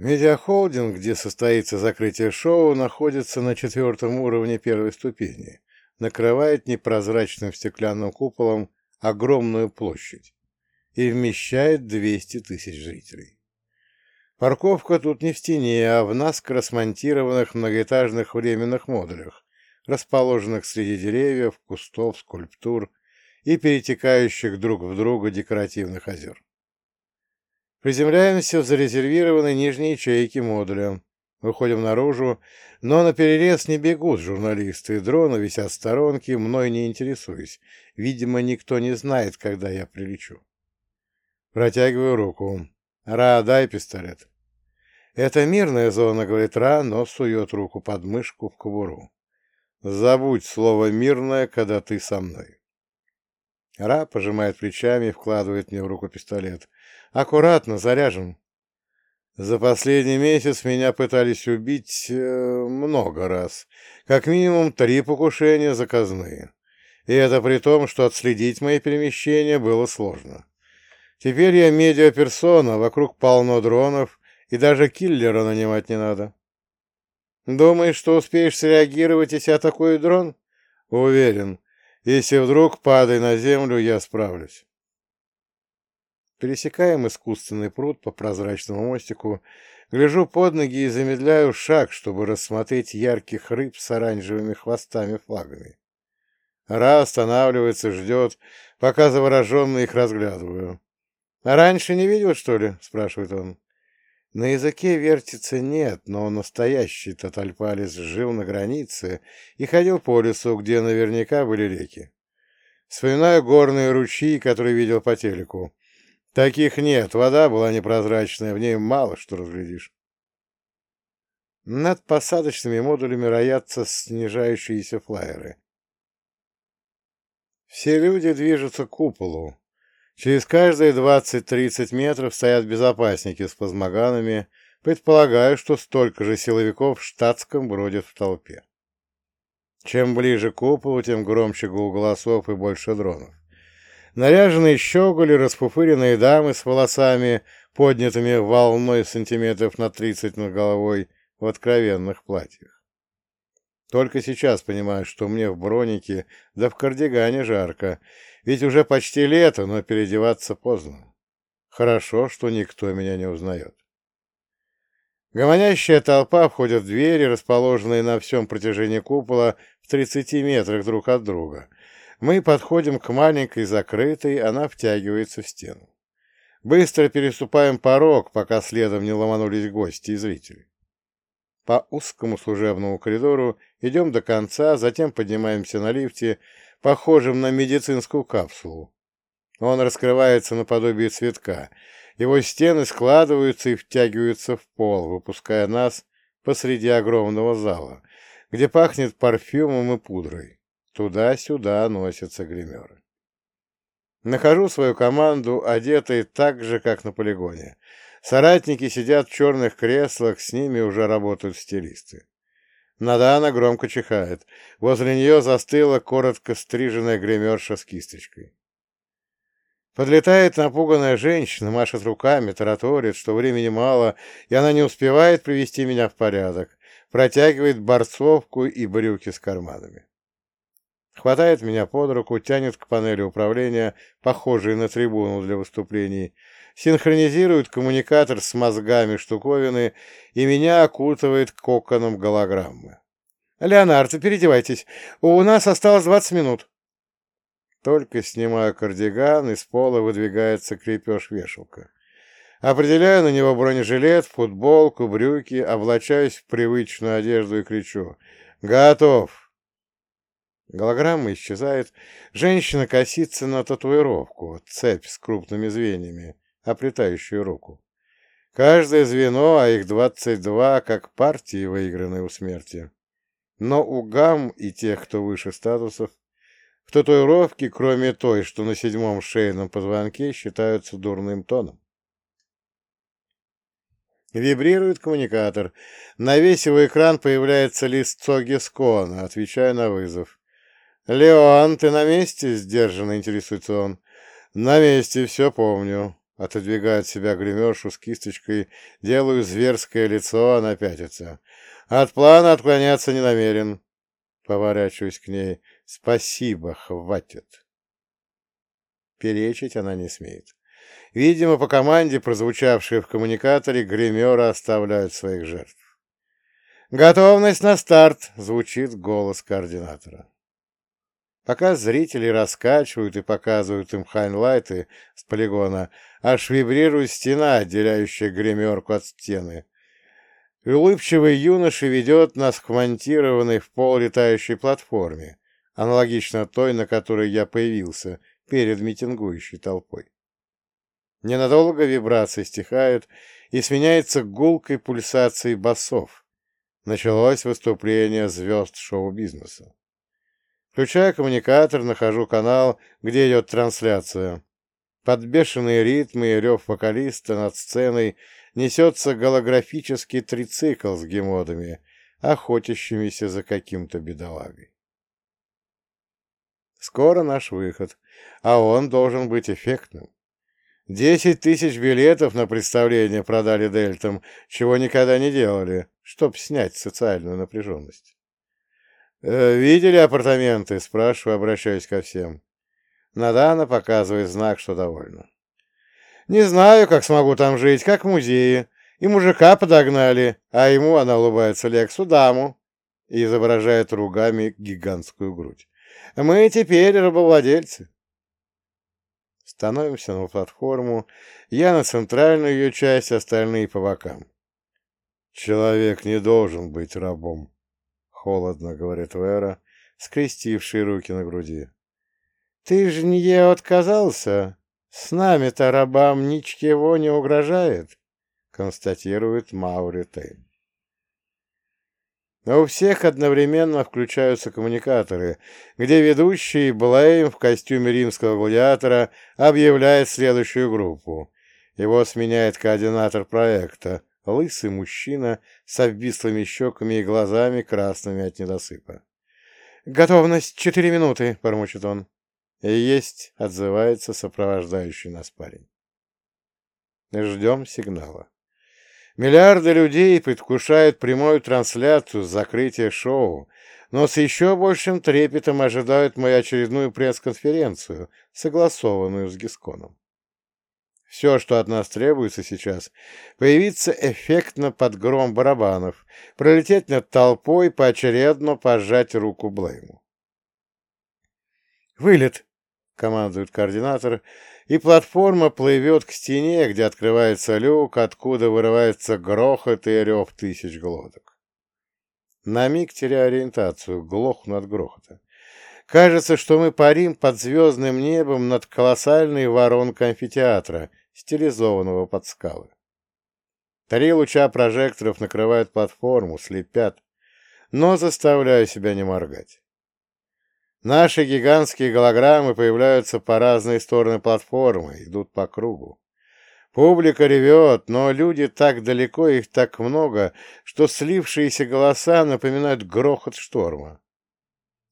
Медиахолдинг, где состоится закрытие шоу, находится на четвертом уровне первой ступени, накрывает непрозрачным стеклянным куполом огромную площадь и вмещает 200 тысяч зрителей. Парковка тут не в стене, а в наскоро смонтированных многоэтажных временных модулях, расположенных среди деревьев, кустов, скульптур и перетекающих друг в друга декоративных озер. Приземляемся в зарезервированной нижней ячейки модуля. Выходим наружу, но на перерез не бегут журналисты, дроны висят в сторонке, мной не интересуюсь. Видимо, никто не знает, когда я прилечу. Протягиваю руку. «Ра, дай пистолет». «Это мирная зона», — говорит Ра, но сует руку под мышку в кобуру. «Забудь слово «мирное», когда ты со мной». Ра пожимает плечами и вкладывает мне в руку пистолет. Аккуратно, заряжен. За последний месяц меня пытались убить э, много раз. Как минимум три покушения заказные. И это при том, что отследить мои перемещения было сложно. Теперь я медиаперсона, вокруг полно дронов, и даже киллера нанимать не надо. Думаешь, что успеешь среагировать, если атакует дрон? Уверен. Если вдруг падай на землю, я справлюсь. Пересекаем искусственный пруд по прозрачному мостику, гляжу под ноги и замедляю шаг, чтобы рассмотреть ярких рыб с оранжевыми хвостами-флагами. Ра останавливается, ждет, пока завороженно их разглядываю. «А раньше не видел, что ли?» — спрашивает он. На языке вертится нет, но настоящий Татальпалис жил на границе и ходил по лесу, где наверняка были реки. Вспоминаю горные ручьи, которые видел по телеку. Таких нет, вода была непрозрачная, в ней мало что разглядишь. Над посадочными модулями роятся снижающиеся флайеры. Все люди движутся к куполу. Через каждые 20-30 метров стоят безопасники с плазмоганами. Предполагаю, что столько же силовиков в штатском бродят в толпе. Чем ближе к куполу, тем громче гул голосов и больше дронов. Наряженные щеголи, расфуфыренные дамы с волосами, поднятыми волной сантиметров на тридцать над головой, в откровенных платьях. Только сейчас понимаю, что мне в бронике, да в кардигане жарко, ведь уже почти лето, но переодеваться поздно. Хорошо, что никто меня не узнает. Гомонящая толпа входит в двери, расположенные на всем протяжении купола в 30 метрах друг от друга — мы подходим к маленькой закрытой, она втягивается в стену. Быстро переступаем порог, пока следом не ломанулись гости и зрители. По узкому служебному коридору идем до конца, затем поднимаемся на лифте, похожем на медицинскую капсулу. Он раскрывается наподобие цветка. Его стены складываются и втягиваются в пол, выпуская нас посреди огромного зала, где пахнет парфюмом и пудрой. Туда-сюда носятся гримеры. Нахожу свою команду, одетые так же, как на полигоне. Соратники сидят в черных креслах, с ними уже работают стилисты. Надана громко чихает. Возле нее застыла коротко стриженная гримерша с кисточкой. Подлетает напуганная женщина, машет руками, тараторит, что времени мало, и она не успевает привести меня в порядок. Протягивает борцовку и брюки с карманами. Хватает меня под руку, тянет к панели управления, похожей на трибуну для выступлений, синхронизирует коммуникатор с мозгами штуковины и меня окутывает коконом голограммы. «Леонард, переодевайтесь. У нас осталось двадцать минут». Только снимаю кардиган, из пола выдвигается крепеж-вешалка. Определяю на него бронежилет, футболку, брюки, облачаюсь в привычную одежду и кричу «Готов!» Голограмма исчезает. Женщина косится на татуировку, цепь с крупными звеньями, оплетающую руку. Каждое звено, а их двадцать два, как партии, выигранные у смерти. Но у гам и тех, кто выше статусов, в татуировке, кроме той, что на седьмом шейном позвонке, считаются дурным тоном. Вибрирует коммуникатор. На весь его экран появляется лицо Гескона, отвечая на вызов. «Леон, ты на месте?» — сдержанно интересуется он. «На месте, все помню. Отодвигаю от себя гримершу с кисточкой, делаю зверское лицо, она пятится. От плана отклоняться не намерен. Поворачиваюсь к ней. Спасибо, хватит. Перечить она не смеет. Видимо, по команде, прозвучавшей в коммуникаторе, гримеры оставляют своих жертв. «Готовность на старт!» — звучит голос координатора. Пока зрители раскачивают и показывают им хайнлайты с полигона, аж вибрирует стена, отделяющая гримерку от стены. Улыбчивый юноша ведет нас к монтированной в пол летающей платформе, аналогично той, на которой я появился перед митингующей толпой. Ненадолго вибрации стихают и сменяется гулкой пульсацией басов. Началось выступление звезд шоу-бизнеса. Включая коммуникатор, нахожу канал, где идет трансляция. Под бешеные ритмы и рев вокалиста над сценой несется голографический трицикл с гемодами, охотящимися за каким-то бедолагой. Скоро наш выход, а он должен быть эффектным. Десять тысяч билетов на представление продали дельтам, чего никогда не делали, чтоб снять социальную напряженность. «Э, «Видели апартаменты?» — спрашиваю, обращаюсь ко всем. Надана показывает знак, что довольна. «Не знаю, как смогу там жить, как в музее. И мужика подогнали, а ему, она улыбается Лексу, даму» и изображает ругами гигантскую грудь. «Мы теперь рабовладельцы». Становимся на платформу, я на центральную ее часть, остальные по бокам. «Человек не должен быть рабом», Холодно, говорит Вера, скрестивший руки на груди. Ты же не отказался. С нами-то рабам ничего не угрожает, констатирует Маури Тейн. Но у всех одновременно включаются коммуникаторы, где ведущий Блейм в костюме римского гладиатора объявляет следующую группу. Его сменяет координатор проекта, лысый мужчина с обвислыми щеками и глазами, красными от недосыпа. «Готовность четыре минуты», — бормочет он. «Есть», — отзывается сопровождающий нас парень. Ждем сигнала. Миллиарды людей предвкушают прямую трансляцию закрытия шоу, но с еще большим трепетом ожидают мою очередную пресс-конференцию, согласованную с Гисконом. Все, что от нас требуется сейчас, появиться эффектно под гром барабанов, пролететь над толпой, поочередно пожать руку Блейму. «Вылет!» — командует координатор, и платформа плывет к стене, где открывается люк, откуда вырывается грохот и рев тысяч глоток. На миг теряю ориентацию, глохну от грохота. Кажется, что мы парим под звездным небом над колоссальной воронкой амфитеатра, стилизованного под скалы. Три луча прожекторов накрывают платформу, слепят, но заставляю себя не моргать. Наши гигантские голограммы появляются по разные стороны платформы, идут по кругу. Публика ревет, но люди так далеко, их так много, что слившиеся голоса напоминают грохот шторма.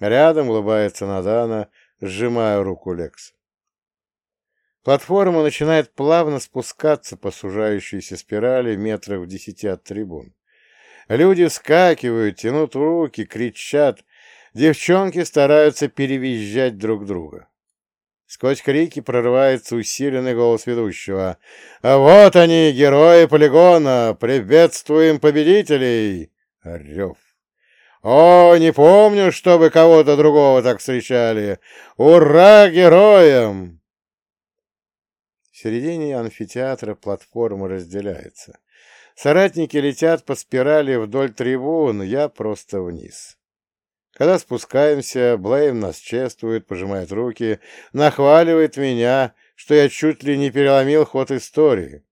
Рядом улыбается Надана, сжимая руку Лекса. Платформа начинает плавно спускаться по сужающейся спирали метров в десяти от трибун. Люди вскакивают, тянут руки, кричат. Девчонки стараются перевизжать друг друга. Сквозь крики прорывается усиленный голос ведущего. «А вот они, герои полигона! Приветствуем победителей!» Рев. «О, не помню, чтобы кого-то другого так встречали! Ура героям!» В середине амфитеатра платформа разделяется. Соратники летят по спирали вдоль трибун, я просто вниз. Когда спускаемся, Блейм нас чествует, пожимает руки, нахваливает меня, что я чуть ли не переломил ход истории.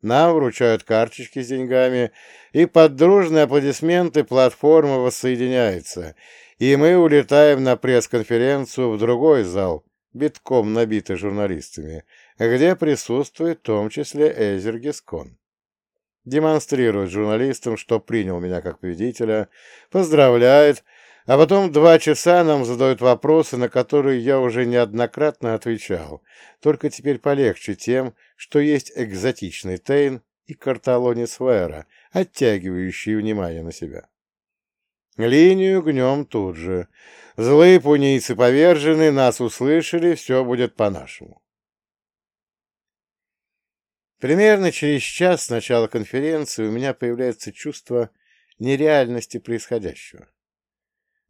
Нам вручают карточки с деньгами, и под дружные аплодисменты платформа воссоединяется, и мы улетаем на пресс-конференцию в другой зал, битком набитый журналистами, где присутствует в том числе Эзер Гискон. Демонстрирует журналистам, что принял меня как победителя, поздравляет, А потом два часа нам задают вопросы, на которые я уже неоднократно отвечал, только теперь полегче тем, что есть экзотичный Тейн и карталонец Вера, оттягивающий внимание на себя. Линию гнем тут же. Злые пунийцы повержены, нас услышали, все будет по-нашему. Примерно через час с начала конференции у меня появляется чувство нереальности происходящего.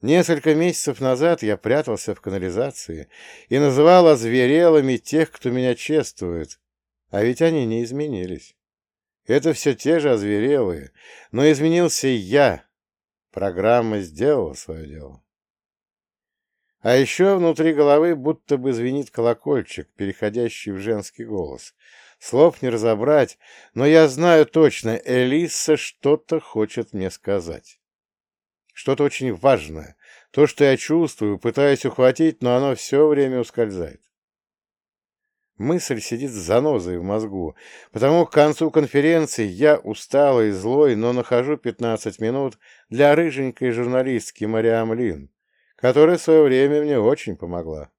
Несколько месяцев назад я прятался в канализации и называл озверелыми тех, кто меня чествует, а ведь они не изменились. Это все те же озверелые, но изменился я. Программа сделала свое дело. А еще внутри головы будто бы звенит колокольчик, переходящий в женский голос. Слов не разобрать, но я знаю точно, Элиса что-то хочет мне сказать. Что-то очень важное, то, что я чувствую, пытаюсь ухватить, но оно все время ускользает. Мысль сидит с занозой в мозгу, потому к концу конференции я усталый и злой, но нахожу 15 минут для рыженькой журналистки Мариам Лин, которая в свое время мне очень помогла.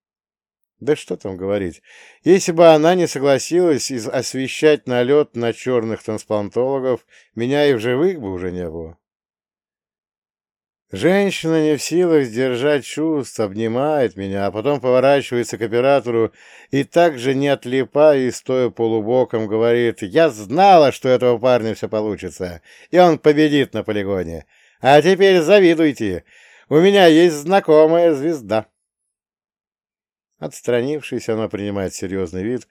Да что там говорить, если бы она не согласилась освещать налет на черных трансплантологов, меня и в живых бы уже не было. Женщина не в силах сдержать чувств, обнимает меня, а потом поворачивается к оператору и также, не отлипая и стоя полубоком, говорит, «Я знала, что этого парня все получится, и он победит на полигоне. А теперь завидуйте, у меня есть знакомая звезда». Отстранившись, она принимает серьезный вид,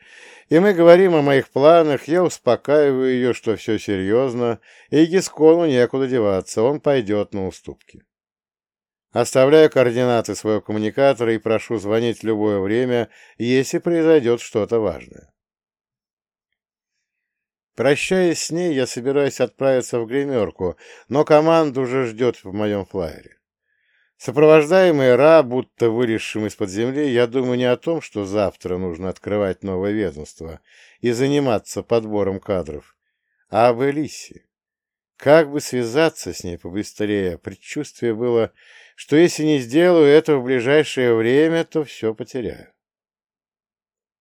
и мы говорим о моих планах, я успокаиваю ее, что все серьезно, и Гискону некуда деваться, он пойдет на уступки. Оставляю координаты своего коммуникатора и прошу звонить в любое время, если произойдет что-то важное. Прощаясь с ней, я собираюсь отправиться в гримерку, но команда уже ждет в моем флайере. Сопровождаемый Ра, будто вылезшим из-под земли, я думаю не о том, что завтра нужно открывать новое ведомство и заниматься подбором кадров, а об Элисе. Как бы связаться с ней побыстрее, предчувствие было что если не сделаю этого в ближайшее время, то все потеряю.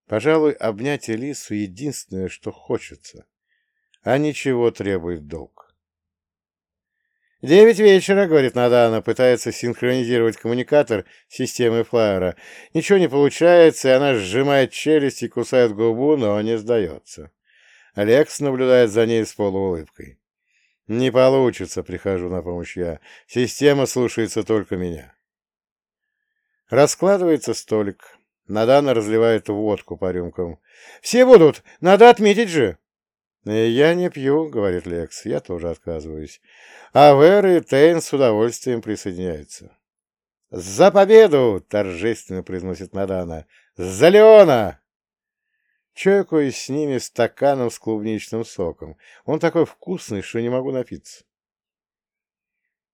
Пожалуй, обнять Элису — единственное, что хочется, а ничего требует долг. «Девять вечера», — говорит Надана, пытается синхронизировать коммуникатор системы флайера. Ничего не получается, и она сжимает челюсть и кусает губу, но не сдается. Алекс наблюдает за ней с полуулыбкой. «Не получится», — прихожу на помощь я. «Система слушается только меня». Раскладывается столик. Надана разливает водку по рюмкам. «Все будут! Надо отметить же!» «Я не пью», — говорит Лекс. «Я тоже отказываюсь». А Вер и Тейн с удовольствием присоединяются. «За победу!» — торжественно произносит Надана. «За Леона!» Чокаюсь с ними стаканом с клубничным соком. Он такой вкусный, что не могу напиться.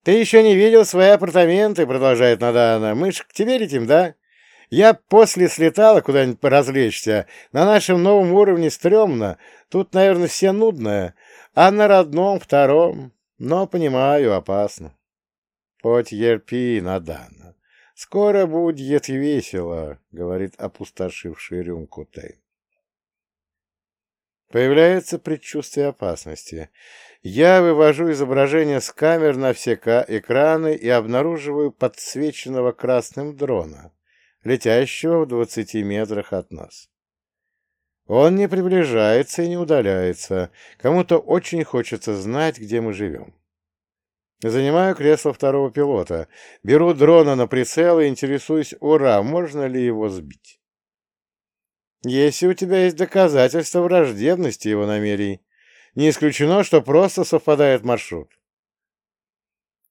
«Ты еще не видел свои апартаменты?» — продолжает Надана. «Мы ж к тебе летим, да? Я после слетала куда-нибудь поразвлечься. На нашем новом уровне стрёмно. Тут, наверное, все нудное. А на родном втором. Но, понимаю, опасно». «Потерпи, Надана. Скоро будет весело», — говорит опустошивший рюмку Тейн. Появляется предчувствие опасности. Я вывожу изображение с камер на все экраны и обнаруживаю подсвеченного красным дрона, летящего в двадцати метрах от нас. Он не приближается и не удаляется. Кому-то очень хочется знать, где мы живем. Занимаю кресло второго пилота, беру дрона на прицел и интересуюсь, ура, можно ли его сбить. Если у тебя есть доказательства враждебности его намерений, не исключено, что просто совпадает маршрут.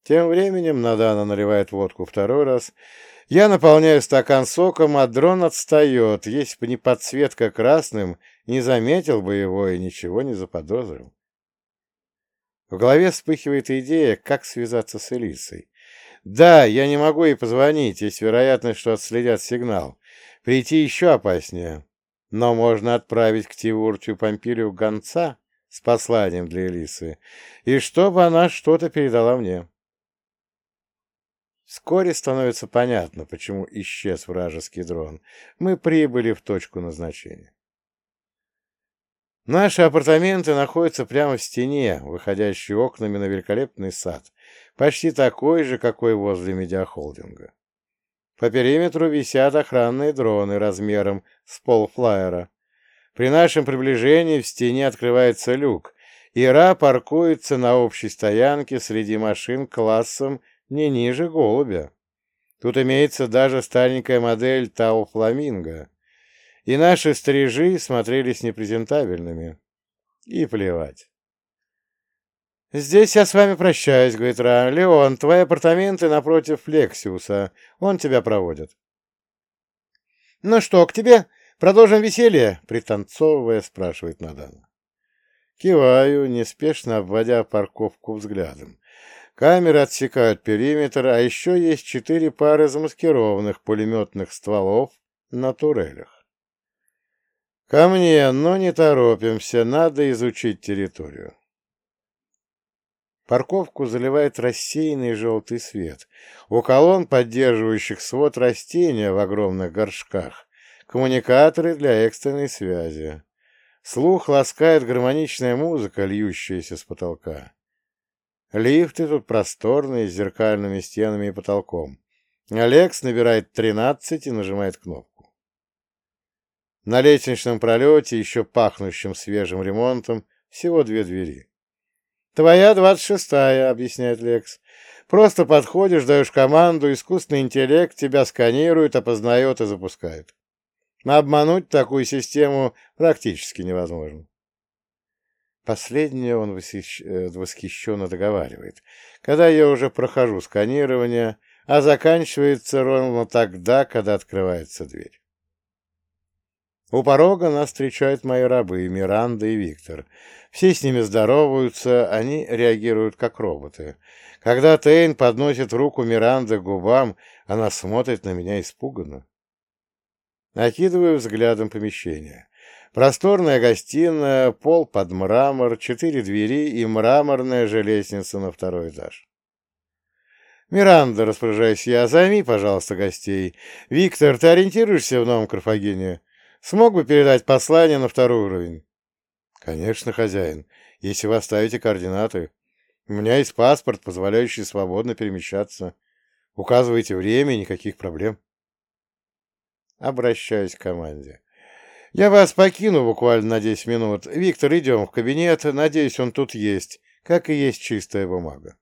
Тем временем Надана наливает водку второй раз. Я наполняю стакан соком, а дрон отстает. Если бы не подсветка красным, не заметил бы его и ничего не заподозрил. В голове вспыхивает идея, как связаться с Элисой. Да, я не могу ей позвонить, есть вероятность, что отследят сигнал. Прийти еще опаснее. Но можно отправить к Тивуртию Помпилию гонца с посланием для Элисы, и чтобы она что-то передала мне. Вскоре становится понятно, почему исчез вражеский дрон. Мы прибыли в точку назначения. Наши апартаменты находятся прямо в стене, выходящей окнами на великолепный сад, почти такой же, какой возле медиахолдинга. По периметру висят охранные дроны размером с полфлайера. При нашем приближении в стене открывается люк, и Ра паркуется на общей стоянке среди машин классом не ниже голубя. Тут имеется даже старенькая модель Тау Фламинго. И наши стрижи смотрелись непрезентабельными. И плевать. «Здесь я с вами прощаюсь», — говорит Ра. «Леон, твои апартаменты напротив Флексиуса. Он тебя проводит». «Ну что, к тебе? Продолжим веселье?» — пританцовывая, спрашивает Надана. Киваю, неспешно обводя парковку взглядом. Камеры отсекают периметр, а еще есть четыре пары замаскированных пулеметных стволов на турелях. Ко мне, но не торопимся, надо изучить территорию. Парковку заливает рассеянный желтый свет. У колонн, поддерживающих свод растения в огромных горшках, коммуникаторы для экстренной связи. Слух ласкает гармоничная музыка, льющаяся с потолка. Лифты тут просторные, с зеркальными стенами и потолком. Алекс набирает 13 и нажимает кнопку. На лестничном пролете, еще пахнущем свежим ремонтом, всего две двери. «Твоя двадцать шестая», — объясняет Лекс. «Просто подходишь, даешь команду, искусственный интеллект тебя сканирует, опознает и запускает. Обмануть такую систему практически невозможно». Последнее он э, восхищенно договаривает, когда я уже прохожу сканирование, а заканчивается ровно тогда, когда открывается дверь. У порога нас встречают мои рабы, Миранда и Виктор. Все с ними здороваются, они реагируют как роботы. Когда Тейн подносит руку Миранды к губам, она смотрит на меня испуганно. Окидываю взглядом помещение. Просторная гостиная, пол под мрамор, четыре двери и мраморная же лестница на второй этаж. «Миранда», — распоряжаюсь я, — «займи, пожалуйста, гостей. Виктор, ты ориентируешься в новом Карфагене? Смог бы передать послание на второй уровень?» «Конечно, хозяин, если вы оставите координаты. У меня есть паспорт, позволяющий свободно перемещаться. Указывайте время, никаких проблем». Обращаюсь к команде. «Я вас покину буквально на десять минут. Виктор, идем в кабинет. Надеюсь, он тут есть, как и есть чистая бумага».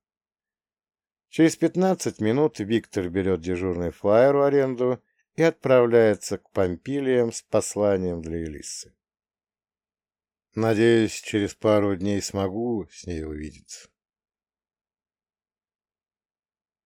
Через пятнадцать минут Виктор берет дежурный флайер в аренду и отправляется к Помпилиям с посланием для Элиссы. Надеюсь, через пару дней смогу с ней увидеться.